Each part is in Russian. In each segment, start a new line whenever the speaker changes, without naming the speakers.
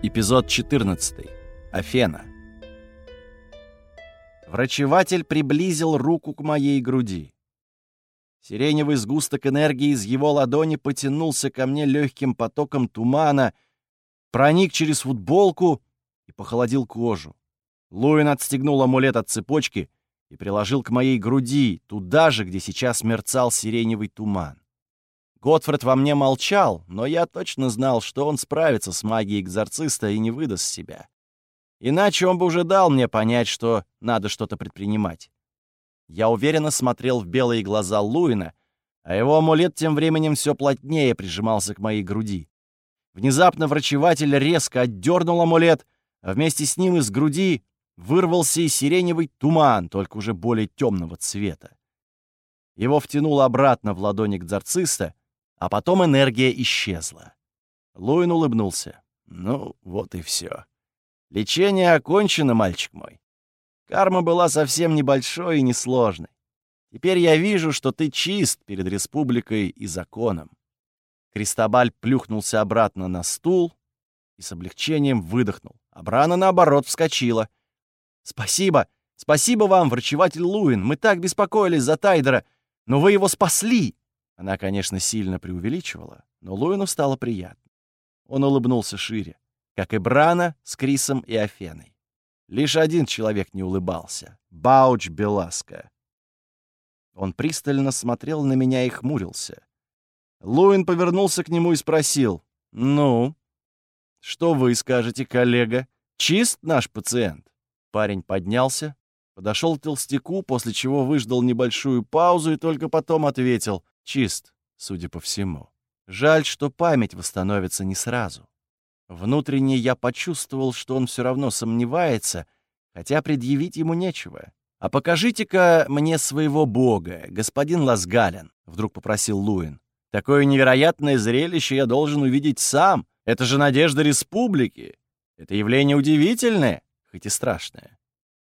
Эпизод 14. Афена. Врачеватель приблизил руку к моей груди. Сиреневый сгусток энергии из его ладони потянулся ко мне легким потоком тумана, проник через футболку и похолодил кожу. Луин отстегнул амулет от цепочки и приложил к моей груди, туда же, где сейчас мерцал сиреневый туман. Готфред во мне молчал, но я точно знал, что он справится с магией экзорциста и не выдаст себя. Иначе он бы уже дал мне понять, что надо что-то предпринимать. Я уверенно смотрел в белые глаза Луина, а его амулет тем временем все плотнее прижимался к моей груди. Внезапно врачеватель резко отдернул амулет, а вместе с ним из груди вырвался и сиреневый туман, только уже более темного цвета. Его втянуло обратно в ладони экзорциста, а потом энергия исчезла. Луин улыбнулся. «Ну, вот и все. Лечение окончено, мальчик мой. Карма была совсем небольшой и несложной. Теперь я вижу, что ты чист перед республикой и законом». Кристобаль плюхнулся обратно на стул и с облегчением выдохнул. А Брана, наоборот, вскочила. «Спасибо! Спасибо вам, врачеватель Луин! Мы так беспокоились за Тайдера, но вы его спасли!» Она, конечно, сильно преувеличивала, но Луину стало приятно. Он улыбнулся шире, как и Брана с Крисом и Афеной. Лишь один человек не улыбался — Бауч Беласка. Он пристально смотрел на меня и хмурился. Луин повернулся к нему и спросил, «Ну, что вы скажете, коллега? Чист наш пациент?» Парень поднялся, подошел к толстяку, после чего выждал небольшую паузу и только потом ответил, Чист, судя по всему. Жаль, что память восстановится не сразу. Внутренне я почувствовал, что он все равно сомневается, хотя предъявить ему нечего. «А покажите-ка мне своего бога, господин Ласгален», — вдруг попросил Луин. «Такое невероятное зрелище я должен увидеть сам. Это же надежда республики. Это явление удивительное, хоть и страшное.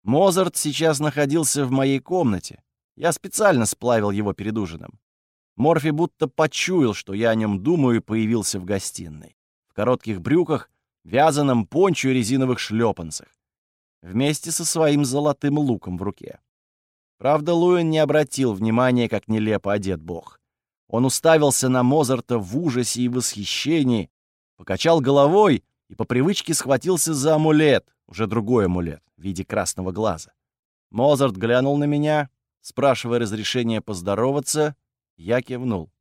Мозарт сейчас находился в моей комнате. Я специально сплавил его перед ужином. Морфи будто почуял, что я о нем думаю, и появился в гостиной. В коротких брюках, вязаном пончо и резиновых шлепанцах. Вместе со своим золотым луком в руке. Правда, Луин не обратил внимания, как нелепо одет бог. Он уставился на Мозарта в ужасе и восхищении, покачал головой и по привычке схватился за амулет, уже другой амулет, в виде красного глаза. Мозарт глянул на меня, спрашивая разрешения поздороваться, я кивнул.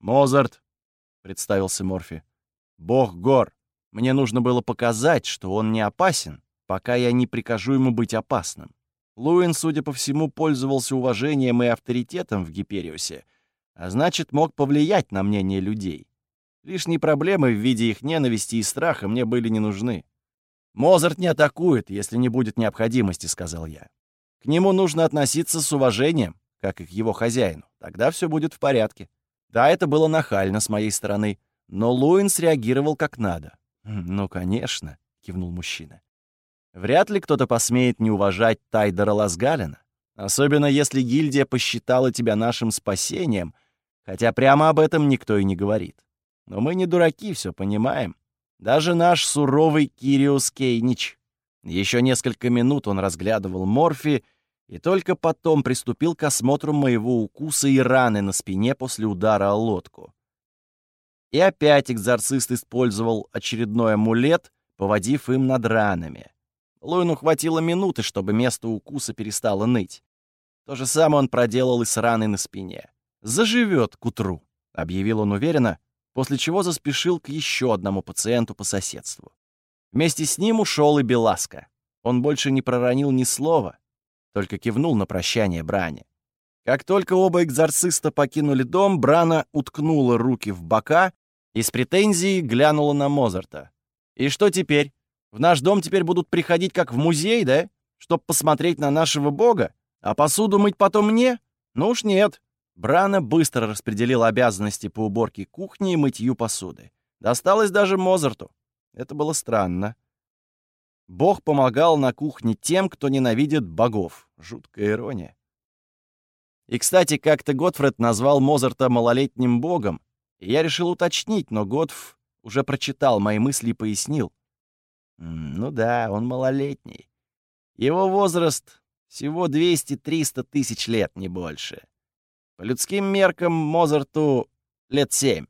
«Мозарт», — представился Морфи, — «бог гор. Мне нужно было показать, что он не опасен, пока я не прикажу ему быть опасным». Луин, судя по всему, пользовался уважением и авторитетом в Гипериусе, а значит, мог повлиять на мнение людей. Лишние проблемы в виде их ненависти и страха мне были не нужны. «Мозарт не атакует, если не будет необходимости», — сказал я. «К нему нужно относиться с уважением, как и к его хозяину. Тогда все будет в порядке. Да, это было нахально с моей стороны, но Луин среагировал как надо. «Хм, «Ну, конечно», — кивнул мужчина. «Вряд ли кто-то посмеет не уважать Тайдера Ласгалина, особенно если гильдия посчитала тебя нашим спасением, хотя прямо об этом никто и не говорит. Но мы не дураки, все понимаем. Даже наш суровый Кириус Кейнич». Еще несколько минут он разглядывал Морфи, и только потом приступил к осмотру моего укуса и раны на спине после удара о лодку. И опять экзорцист использовал очередной амулет, поводив им над ранами. Луину хватило минуты, чтобы место укуса перестало ныть. То же самое он проделал и с раной на спине. «Заживет к утру», — объявил он уверенно, после чего заспешил к еще одному пациенту по соседству. Вместе с ним ушел и Беласка. Он больше не проронил ни слова, только кивнул на прощание Бране. Как только оба экзорциста покинули дом, Брана уткнула руки в бока и с претензией глянула на Мозарта. «И что теперь? В наш дом теперь будут приходить как в музей, да? Чтоб посмотреть на нашего бога? А посуду мыть потом мне? Ну уж нет». Брана быстро распределила обязанности по уборке кухни и мытью посуды. Досталось даже Мозарту. Это было странно. Бог помогал на кухне тем, кто ненавидит богов. Жуткая ирония. И, кстати, как-то Готфред назвал Мозарта малолетним богом, и я решил уточнить, но Готф уже прочитал мои мысли и пояснил. Ну да, он малолетний. Его возраст всего 200-300 тысяч лет, не больше. По людским меркам Мозарту лет семь.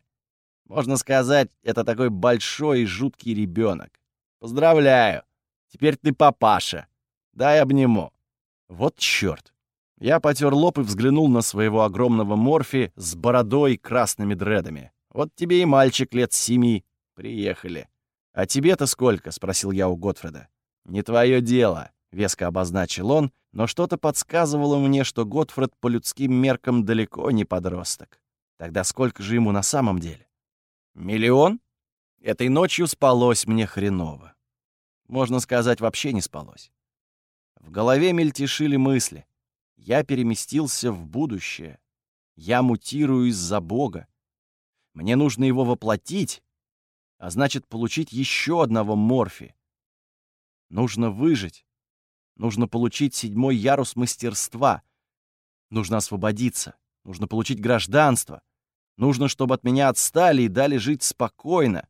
Можно сказать, это такой большой и жуткий ребенок. Поздравляю. Теперь ты папаша. Дай обниму. Вот чёрт. Я потер лоб и взглянул на своего огромного морфи с бородой и красными дредами. Вот тебе и мальчик лет семи. Приехали. «А тебе-то сколько?» — спросил я у Готфреда. «Не твое дело», — веско обозначил он, но что-то подсказывало мне, что Готфред по людским меркам далеко не подросток. Тогда сколько же ему на самом деле? Миллион? Этой ночью спалось мне хреново. Можно сказать, вообще не спалось. В голове мельтешили мысли. Я переместился в будущее. Я мутирую из-за Бога. Мне нужно его воплотить, а значит, получить еще одного морфи. Нужно выжить. Нужно получить седьмой ярус мастерства. Нужно освободиться. Нужно получить гражданство. Нужно, чтобы от меня отстали и дали жить спокойно.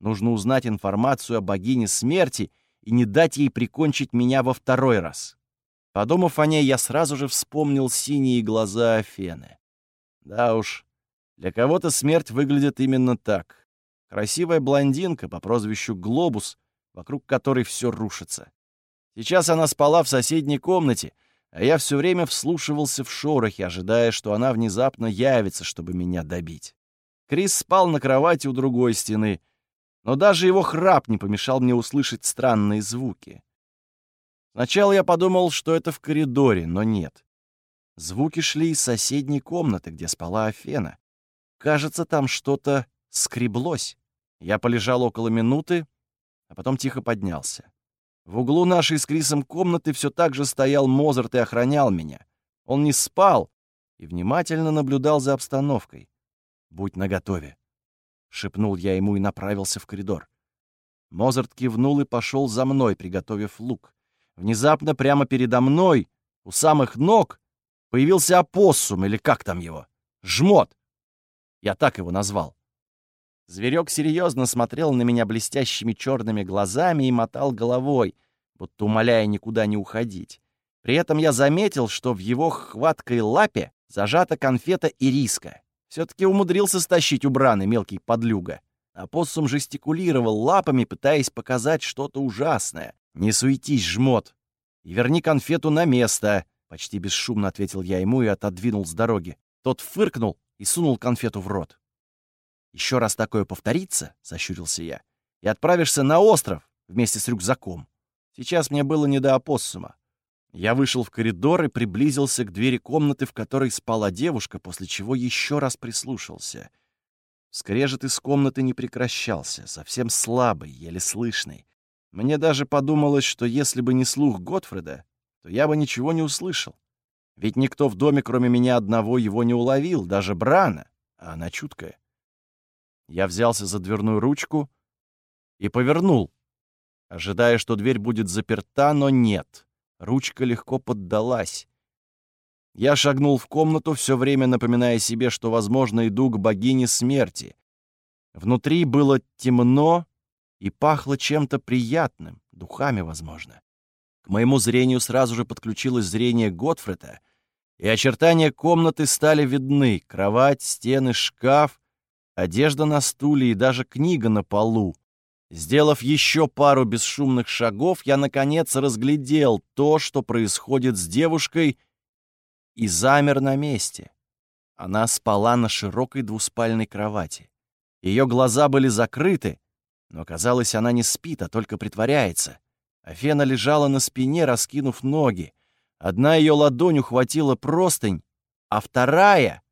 Нужно узнать информацию о богине смерти и не дать ей прикончить меня во второй раз. Подумав о ней, я сразу же вспомнил синие глаза Афены. Да уж, для кого-то смерть выглядит именно так. Красивая блондинка по прозвищу Глобус, вокруг которой все рушится. Сейчас она спала в соседней комнате, а я все время вслушивался в шорохи, ожидая, что она внезапно явится, чтобы меня добить. Крис спал на кровати у другой стены, но даже его храп не помешал мне услышать странные звуки. Сначала я подумал, что это в коридоре, но нет. Звуки шли из соседней комнаты, где спала Афена. Кажется, там что-то скреблось. Я полежал около минуты, а потом тихо поднялся. В углу нашей с Крисом комнаты все так же стоял Мозарт и охранял меня. Он не спал и внимательно наблюдал за обстановкой. «Будь наготове», — шепнул я ему и направился в коридор. Мозарт кивнул и пошел за мной, приготовив лук. Внезапно прямо передо мной, у самых ног, появился опоссум, или как там его? Жмот. Я так его назвал. Зверек серьезно смотрел на меня блестящими черными глазами и мотал головой, будто умоляя никуда не уходить. При этом я заметил, что в его хваткой лапе зажата конфета ириска. Все-таки умудрился стащить у Браны мелкий подлюга. А поссум жестикулировал лапами, пытаясь показать что-то ужасное. «Не суетись, жмот! И верни конфету на место!» Почти бесшумно ответил я ему и отодвинул с дороги. Тот фыркнул и сунул конфету в рот. Еще раз такое повторится, — сощурился я, — и отправишься на остров вместе с рюкзаком. Сейчас мне было не до опоссума. Я вышел в коридор и приблизился к двери комнаты, в которой спала девушка, после чего еще раз прислушался. Скрежет из комнаты не прекращался, совсем слабый, еле слышный. Мне даже подумалось, что если бы не слух Готфреда, то я бы ничего не услышал. Ведь никто в доме, кроме меня одного, его не уловил, даже Брана, а она чуткая. Я взялся за дверную ручку и повернул, ожидая, что дверь будет заперта, но нет. Ручка легко поддалась. Я шагнул в комнату, все время напоминая себе, что, возможно, иду к богине смерти. Внутри было темно и пахло чем-то приятным, духами, возможно. К моему зрению сразу же подключилось зрение Готфрета, и очертания комнаты стали видны — кровать, стены, шкаф — одежда на стуле и даже книга на полу. Сделав еще пару бесшумных шагов, я, наконец, разглядел то, что происходит с девушкой, и замер на месте. Она спала на широкой двуспальной кровати. Ее глаза были закрыты, но, казалось, она не спит, а только притворяется. Афена лежала на спине, раскинув ноги. Одна ее ладонь ухватила простынь, а вторая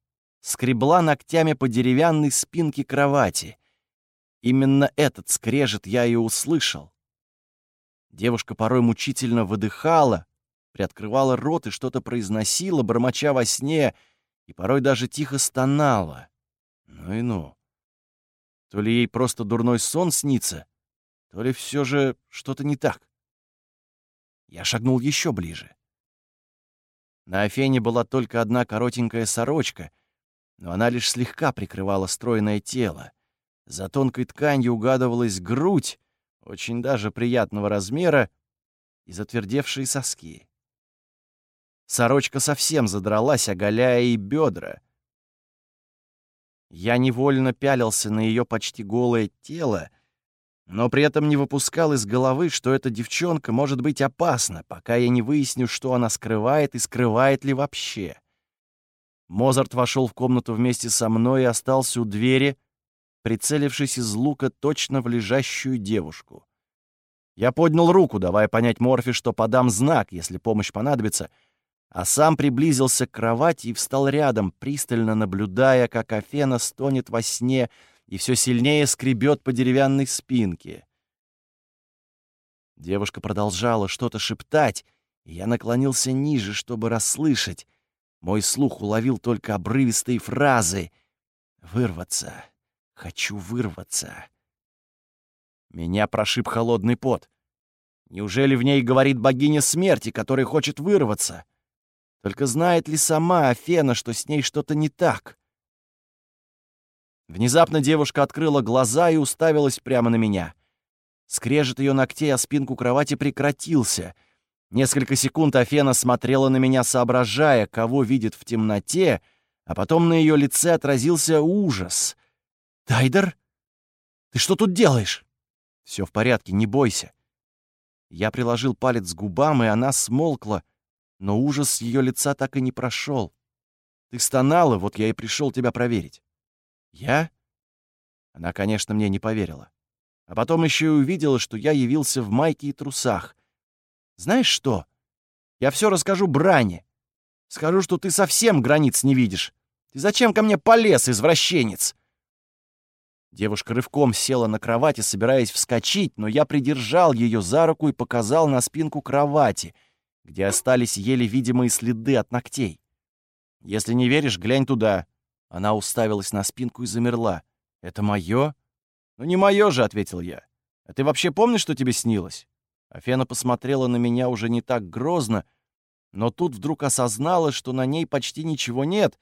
скребла ногтями по деревянной спинке кровати. Именно этот скрежет я и услышал. Девушка порой мучительно выдыхала, приоткрывала рот и что-то произносила, бормоча во сне, и порой даже тихо стонала. Ну и ну. То ли ей просто дурной сон снится, то ли все же что-то не так. Я шагнул еще ближе. На Афене была только одна коротенькая сорочка — но она лишь слегка прикрывала стройное тело. За тонкой тканью угадывалась грудь, очень даже приятного размера, и затвердевшие соски. Сорочка совсем задралась, оголяя и бедра. Я невольно пялился на ее почти голое тело, но при этом не выпускал из головы, что эта девчонка может быть опасна, пока я не выясню, что она скрывает и скрывает ли вообще. Мозарт вошел в комнату вместе со мной и остался у двери, прицелившись из лука точно в лежащую девушку. Я поднял руку, давая понять Морфи, что подам знак, если помощь понадобится, а сам приблизился к кровати и встал рядом, пристально наблюдая, как Афена стонет во сне и все сильнее скребет по деревянной спинке. Девушка продолжала что-то шептать, и я наклонился ниже, чтобы расслышать. Мой слух уловил только обрывистые фразы. «Вырваться! Хочу вырваться!» Меня прошиб холодный пот. Неужели в ней говорит богиня смерти, которая хочет вырваться? Только знает ли сама Афена, что с ней что-то не так? Внезапно девушка открыла глаза и уставилась прямо на меня. Скрежет ее ногтей о спинку кровати прекратился. Несколько секунд Афена смотрела на меня, соображая, кого видит в темноте, а потом на ее лице отразился ужас. «Тайдер? Ты что тут делаешь?» «Все в порядке, не бойся». Я приложил палец к губам, и она смолкла, но ужас ее лица так и не прошел. «Ты стонала, вот я и пришел тебя проверить». «Я?» Она, конечно, мне не поверила. А потом еще и увидела, что я явился в майке и трусах. «Знаешь что? Я все расскажу Бране. Скажу, что ты совсем границ не видишь. Ты зачем ко мне полез, извращенец?» Девушка рывком села на кровати, собираясь вскочить, но я придержал ее за руку и показал на спинку кровати, где остались еле видимые следы от ногтей. «Если не веришь, глянь туда». Она уставилась на спинку и замерла. «Это мое?» «Ну не мое же», — ответил я. «А ты вообще помнишь, что тебе снилось?» Афена посмотрела на меня уже не так грозно, но тут вдруг осознала, что на ней почти ничего нет.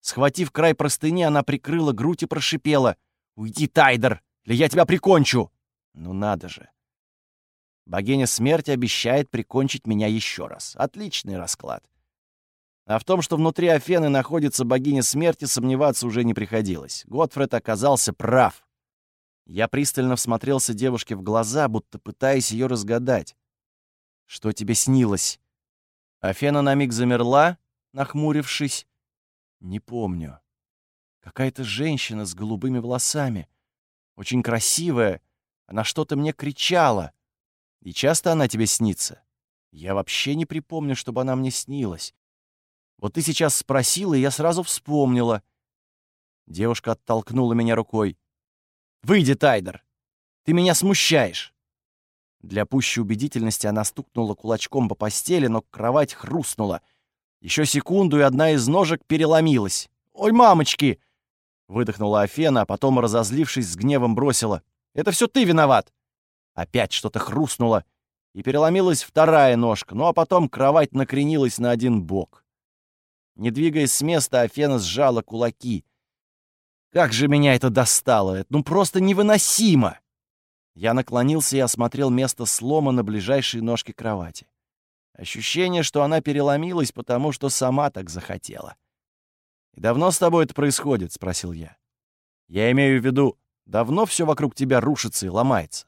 Схватив край простыни, она прикрыла грудь и прошипела — «Уйди, Тайдер, или я тебя прикончу!» «Ну надо же!» Богиня смерти обещает прикончить меня еще раз. Отличный расклад. А в том, что внутри Афены находится богиня смерти, сомневаться уже не приходилось. Готфред оказался прав. Я пристально всмотрелся девушке в глаза, будто пытаясь ее разгадать. «Что тебе снилось?» Афена на миг замерла, нахмурившись. «Не помню». Какая-то женщина с голубыми волосами. Очень красивая. Она что-то мне кричала. И часто она тебе снится? Я вообще не припомню, чтобы она мне снилась. Вот ты сейчас спросила, и я сразу вспомнила. Девушка оттолкнула меня рукой. «Выйди, Тайдер! Ты меня смущаешь!» Для пущей убедительности она стукнула кулачком по постели, но кровать хрустнула. Еще секунду, и одна из ножек переломилась. «Ой, мамочки!» Выдохнула Афена, а потом, разозлившись, с гневом бросила. «Это все ты виноват!» Опять что-то хрустнуло, и переломилась вторая ножка, ну а потом кровать накренилась на один бок. Не двигаясь с места, Афена сжала кулаки. «Как же меня это достало! Это ну просто невыносимо!» Я наклонился и осмотрел место слома на ближайшей ножке кровати. Ощущение, что она переломилась, потому что сама так захотела. «И давно с тобой это происходит?» — спросил я. «Я имею в виду, давно все вокруг тебя рушится и ломается?»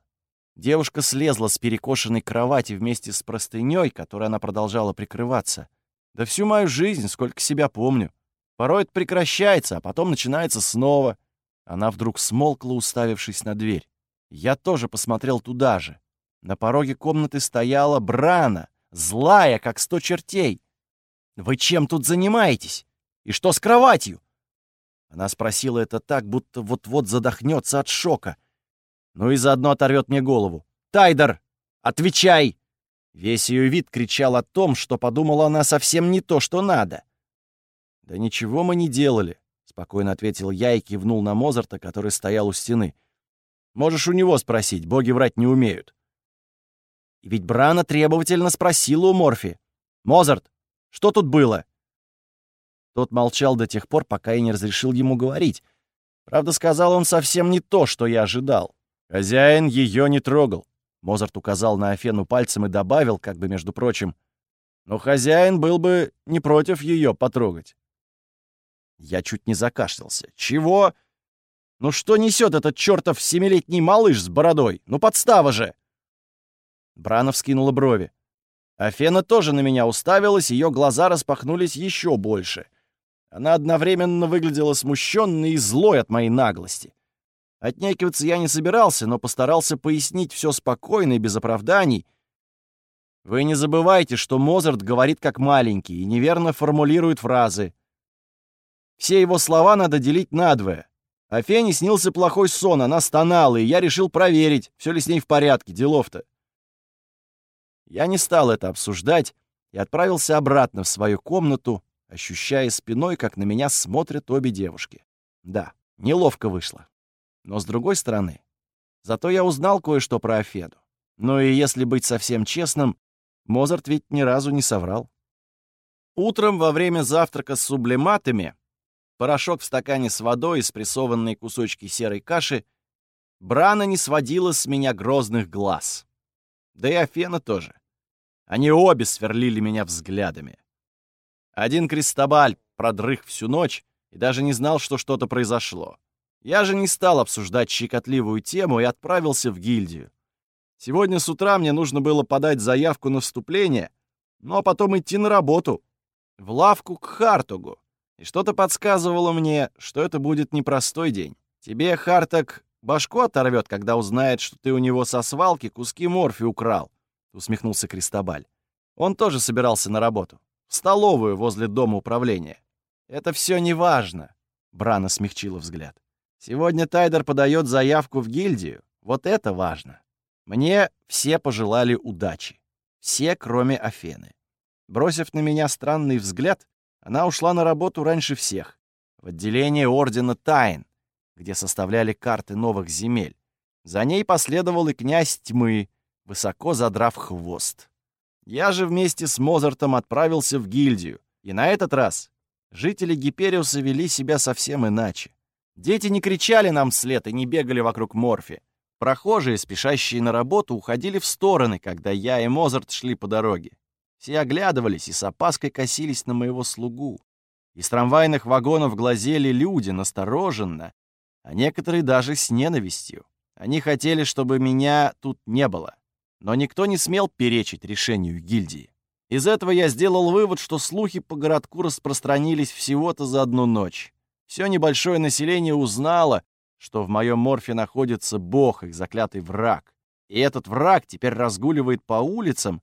Девушка слезла с перекошенной кровати вместе с простыней, которой она продолжала прикрываться. «Да всю мою жизнь, сколько себя помню. Порой это прекращается, а потом начинается снова». Она вдруг смолкла, уставившись на дверь. Я тоже посмотрел туда же. На пороге комнаты стояла Брана, злая, как сто чертей. «Вы чем тут занимаетесь?» И что с кроватью?» Она спросила это так, будто вот-вот задохнется от шока. Ну и заодно оторвет мне голову. «Тайдер, отвечай!» Весь ее вид кричал о том, что подумала она совсем не то, что надо. «Да ничего мы не делали», — спокойно ответил я и кивнул на Мозарта, который стоял у стены. «Можешь у него спросить, боги врать не умеют». И ведь Брана требовательно спросила у Морфи. «Мозарт, что тут было?» Тот молчал до тех пор, пока я не разрешил ему говорить. Правда, сказал он совсем не то, что я ожидал. Хозяин ее не трогал. Мозарт указал на Афену пальцем и добавил, как бы между прочим, но хозяин был бы не против ее потрогать. Я чуть не закашлялся. Чего? Ну что несет этот чертов семилетний малыш с бородой? Ну подстава же! Бранов скинула брови. Афена тоже на меня уставилась, ее глаза распахнулись еще больше. Она одновременно выглядела смущенной и злой от моей наглости. Отнекиваться я не собирался, но постарался пояснить все спокойно и без оправданий. Вы не забывайте, что Мозарт говорит как маленький и неверно формулирует фразы. Все его слова надо делить надвое. А Фене снился плохой сон, она стонала, и я решил проверить, все ли с ней в порядке, делов-то. Я не стал это обсуждать и отправился обратно в свою комнату, ощущая спиной, как на меня смотрят обе девушки. Да, неловко вышло. Но с другой стороны, зато я узнал кое-что про Афеду. Ну и если быть совсем честным, Мозарт ведь ни разу не соврал. Утром во время завтрака с сублиматами, порошок в стакане с водой и спрессованные кусочки серой каши, Брана не сводила с меня грозных глаз. Да и Афена тоже. Они обе сверлили меня взглядами. Один Кристобаль продрых всю ночь и даже не знал, что что-то произошло. Я же не стал обсуждать щекотливую тему и отправился в гильдию. Сегодня с утра мне нужно было подать заявку на вступление, ну а потом идти на работу, в лавку к Хартугу. И что-то подсказывало мне, что это будет непростой день. Тебе Харток башку оторвет, когда узнает, что ты у него со свалки куски морфи украл, — усмехнулся Кристобаль. Он тоже собирался на работу. Столовую возле дома управления. Это все не важно, — Брана смягчила взгляд. Сегодня Тайдер подает заявку в гильдию. Вот это важно. Мне все пожелали удачи. Все, кроме Афены. Бросив на меня странный взгляд, она ушла на работу раньше всех. В отделение Ордена Тайн, где составляли карты новых земель. За ней последовал и князь тьмы, высоко задрав хвост. Я же вместе с Мозартом отправился в гильдию, и на этот раз жители Гипериуса вели себя совсем иначе. Дети не кричали нам вслед и не бегали вокруг Морфи. Прохожие, спешащие на работу, уходили в стороны, когда я и Мозарт шли по дороге. Все оглядывались и с опаской косились на моего слугу. Из трамвайных вагонов глазели люди настороженно, а некоторые даже с ненавистью. Они хотели, чтобы меня тут не было. Но никто не смел перечить решению гильдии. Из этого я сделал вывод, что слухи по городку распространились всего-то за одну ночь. Все небольшое население узнало, что в моем морфе находится бог, их заклятый враг. И этот враг теперь разгуливает по улицам,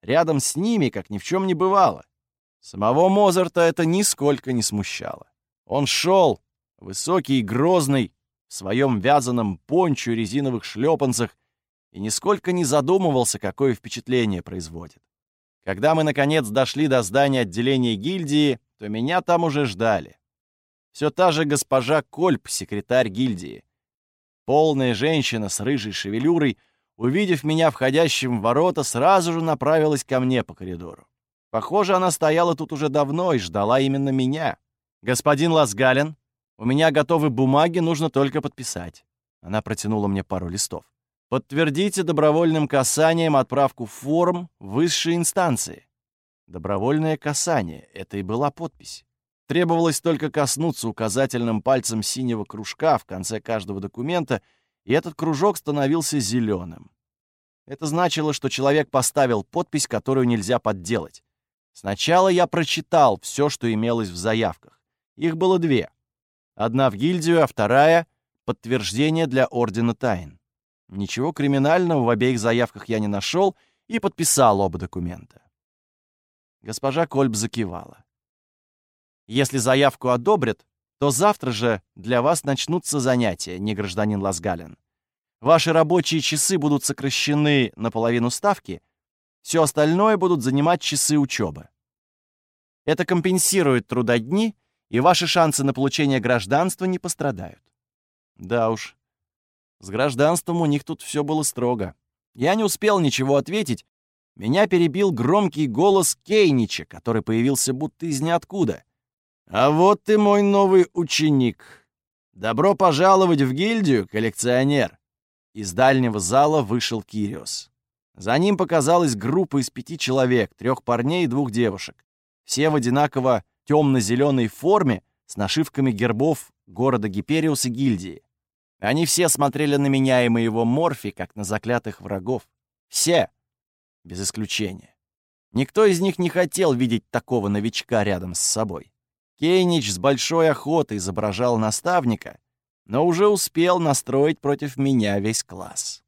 рядом с ними, как ни в чем не бывало. Самого Мозарта это нисколько не смущало. Он шел, высокий и грозный, в своем вязаном пончо резиновых шлепанцах, и нисколько не задумывался, какое впечатление производит. Когда мы, наконец, дошли до здания отделения гильдии, то меня там уже ждали. Все та же госпожа Кольп, секретарь гильдии. Полная женщина с рыжей шевелюрой, увидев меня входящим в ворота, сразу же направилась ко мне по коридору. Похоже, она стояла тут уже давно и ждала именно меня. «Господин Ласгалин, у меня готовы бумаги, нужно только подписать». Она протянула мне пару листов. «Подтвердите добровольным касанием отправку форм высшей инстанции». Добровольное касание — это и была подпись. Требовалось только коснуться указательным пальцем синего кружка в конце каждого документа, и этот кружок становился зеленым. Это значило, что человек поставил подпись, которую нельзя подделать. Сначала я прочитал все, что имелось в заявках. Их было две. Одна в гильдию, а вторая — подтверждение для Ордена Тайн. Ничего криминального в обеих заявках я не нашел и подписал оба документа. Госпожа Кольб закивала. Если заявку одобрят, то завтра же для вас начнутся занятия, не гражданин Ласгалин. Ваши рабочие часы будут сокращены на половину ставки, все остальное будут занимать часы учебы. Это компенсирует трудодни, и ваши шансы на получение гражданства не пострадают. Да уж, с гражданством у них тут все было строго. Я не успел ничего ответить. Меня перебил громкий голос Кейнича, который появился будто из ниоткуда. «А вот ты мой новый ученик. Добро пожаловать в гильдию, коллекционер. Из дальнего зала вышел Кириос. За ним показалась группа из пяти человек, трех парней и двух девушек. Все в одинаково темно-зеленой форме с нашивками гербов города Гипериус и гильдии. Они все смотрели на меня и моего Морфи, как на заклятых врагов. Все, без исключения. Никто из них не хотел видеть такого новичка рядом с собой. Кейнич с большой охотой изображал наставника, но уже успел настроить против меня весь класс.